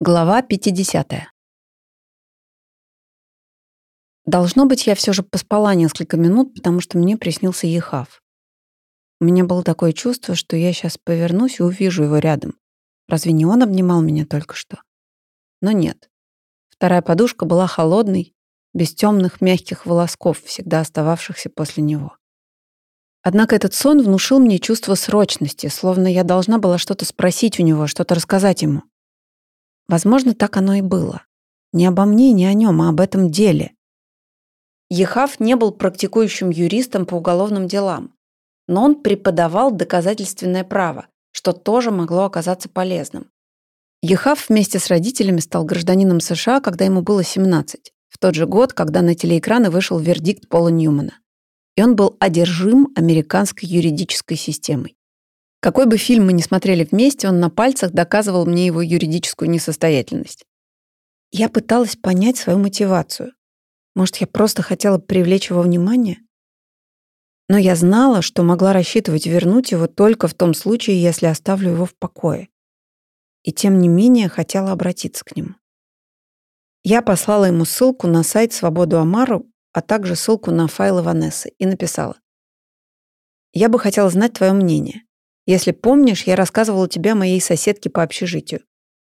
Глава 50. Должно быть, я все же поспала несколько минут, потому что мне приснился Ехав. У меня было такое чувство, что я сейчас повернусь и увижу его рядом. Разве не он обнимал меня только что? Но нет. Вторая подушка была холодной, без темных мягких волосков, всегда остававшихся после него. Однако этот сон внушил мне чувство срочности, словно я должна была что-то спросить у него, что-то рассказать ему. Возможно, так оно и было. Не обо мне, не о нем, а об этом деле. Ехав не был практикующим юристом по уголовным делам, но он преподавал доказательственное право, что тоже могло оказаться полезным. Ехав вместе с родителями стал гражданином США, когда ему было 17, в тот же год, когда на телеэкраны вышел вердикт Пола Ньюмана. И он был одержим американской юридической системой. Какой бы фильм мы ни смотрели вместе, он на пальцах доказывал мне его юридическую несостоятельность. Я пыталась понять свою мотивацию. Может, я просто хотела привлечь его внимание? Но я знала, что могла рассчитывать вернуть его только в том случае, если оставлю его в покое. И тем не менее хотела обратиться к нему. Я послала ему ссылку на сайт «Свободу Амару», а также ссылку на файлы Ванессы и написала. «Я бы хотела знать твое мнение. Если помнишь, я рассказывала тебе о моей соседке по общежитию.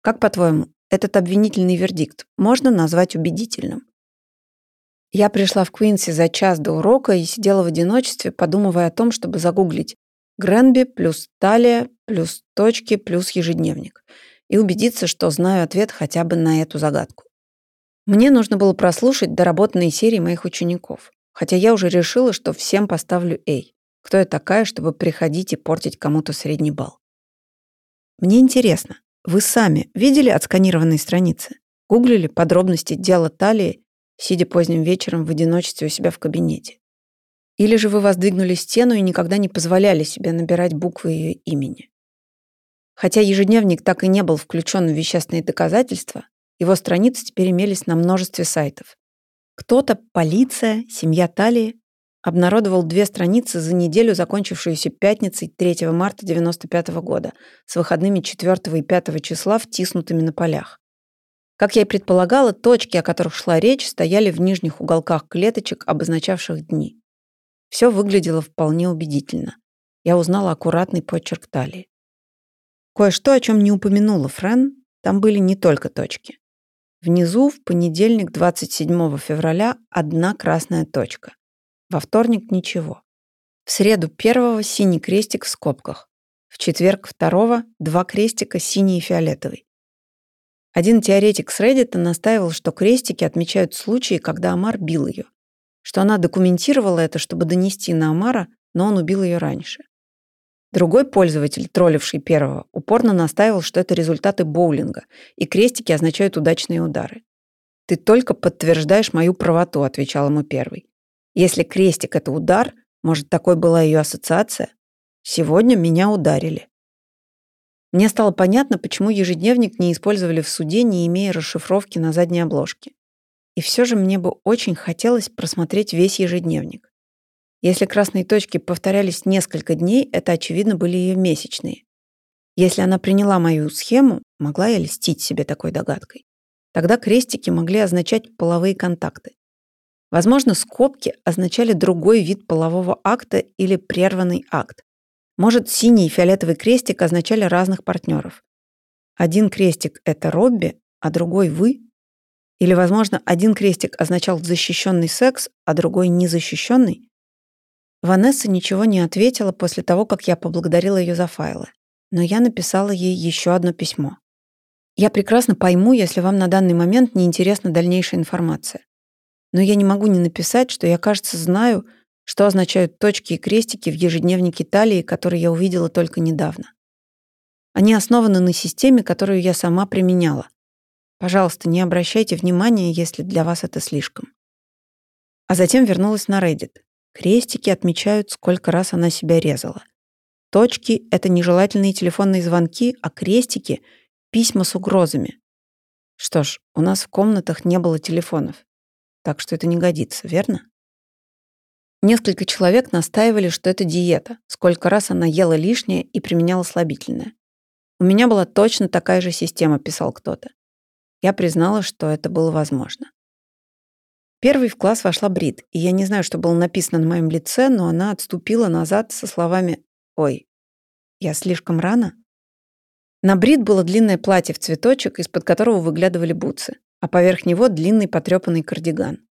Как, по-твоему, этот обвинительный вердикт можно назвать убедительным? Я пришла в Квинси за час до урока и сидела в одиночестве, подумывая о том, чтобы загуглить Гренби плюс талия плюс точки плюс ежедневник и убедиться, что знаю ответ хотя бы на эту загадку. Мне нужно было прослушать доработанные серии моих учеников, хотя я уже решила, что всем поставлю A. Кто я такая, чтобы приходить и портить кому-то средний балл? Мне интересно, вы сами видели отсканированные страницы? Гуглили подробности дела талии, сидя поздним вечером в одиночестве у себя в кабинете? Или же вы воздвигнули стену и никогда не позволяли себе набирать буквы ее имени? Хотя ежедневник так и не был включен в вещественные доказательства, его страницы теперь имелись на множестве сайтов. Кто-то, полиция, семья Талии, обнародовал две страницы за неделю, закончившуюся пятницей 3 марта 1995 года, с выходными 4 и 5 числа втиснутыми на полях. Как я и предполагала, точки, о которых шла речь, стояли в нижних уголках клеточек, обозначавших дни. Все выглядело вполне убедительно. Я узнала аккуратный почерк талии. Кое-что, о чем не упомянула Френ, там были не только точки. Внизу в понедельник 27 февраля одна красная точка. Во вторник ничего. В среду первого синий крестик в скобках. В четверг второго два крестика синий и фиолетовый. Один теоретик с Reddit настаивал, что крестики отмечают случаи, когда Амар бил ее. Что она документировала это, чтобы донести на Амара, но он убил ее раньше. Другой пользователь, тролливший первого, упорно настаивал, что это результаты боулинга, и крестики означают удачные удары. «Ты только подтверждаешь мою правоту», — отвечал ему первый. Если крестик — это удар, может, такой была ее ассоциация? Сегодня меня ударили. Мне стало понятно, почему ежедневник не использовали в суде, не имея расшифровки на задней обложке. И все же мне бы очень хотелось просмотреть весь ежедневник. Если красные точки повторялись несколько дней, это, очевидно, были ее месячные. Если она приняла мою схему, могла я льстить себе такой догадкой. Тогда крестики могли означать половые контакты. Возможно, скобки означали другой вид полового акта или прерванный акт. Может, синий и фиолетовый крестик означали разных партнеров. Один крестик — это Робби, а другой — вы. Или, возможно, один крестик означал защищенный секс, а другой — незащищенный. Ванесса ничего не ответила после того, как я поблагодарила ее за файлы. Но я написала ей еще одно письмо. Я прекрасно пойму, если вам на данный момент не интересна дальнейшая информация но я не могу не написать, что я, кажется, знаю, что означают точки и крестики в ежедневнике Италии, который я увидела только недавно. Они основаны на системе, которую я сама применяла. Пожалуйста, не обращайте внимания, если для вас это слишком. А затем вернулась на Reddit. Крестики отмечают, сколько раз она себя резала. Точки — это нежелательные телефонные звонки, а крестики — письма с угрозами. Что ж, у нас в комнатах не было телефонов. Так что это не годится, верно? Несколько человек настаивали, что это диета, сколько раз она ела лишнее и применяла слабительное. У меня была точно такая же система, писал кто-то. Я признала, что это было возможно. Первый в класс вошла Брит, и я не знаю, что было написано на моем лице, но она отступила назад со словами «Ой, я слишком рано?» На Брит было длинное платье в цветочек, из-под которого выглядывали бутсы, а поверх него длинный потрепанный кардиган.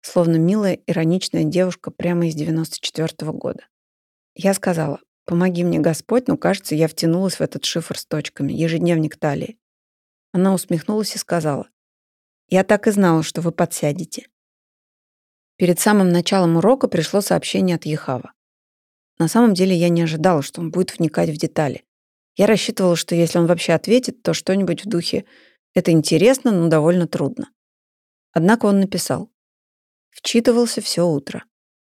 Словно милая, ироничная девушка прямо из 94 -го года. Я сказала, помоги мне, Господь, но, кажется, я втянулась в этот шифр с точками, ежедневник талии. Она усмехнулась и сказала, я так и знала, что вы подсядете. Перед самым началом урока пришло сообщение от Ехава. На самом деле я не ожидала, что он будет вникать в детали. Я рассчитывала, что если он вообще ответит, то что-нибудь в духе «это интересно, но довольно трудно». Однако он написал. Вчитывался все утро.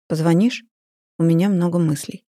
Позвонишь? У меня много мыслей.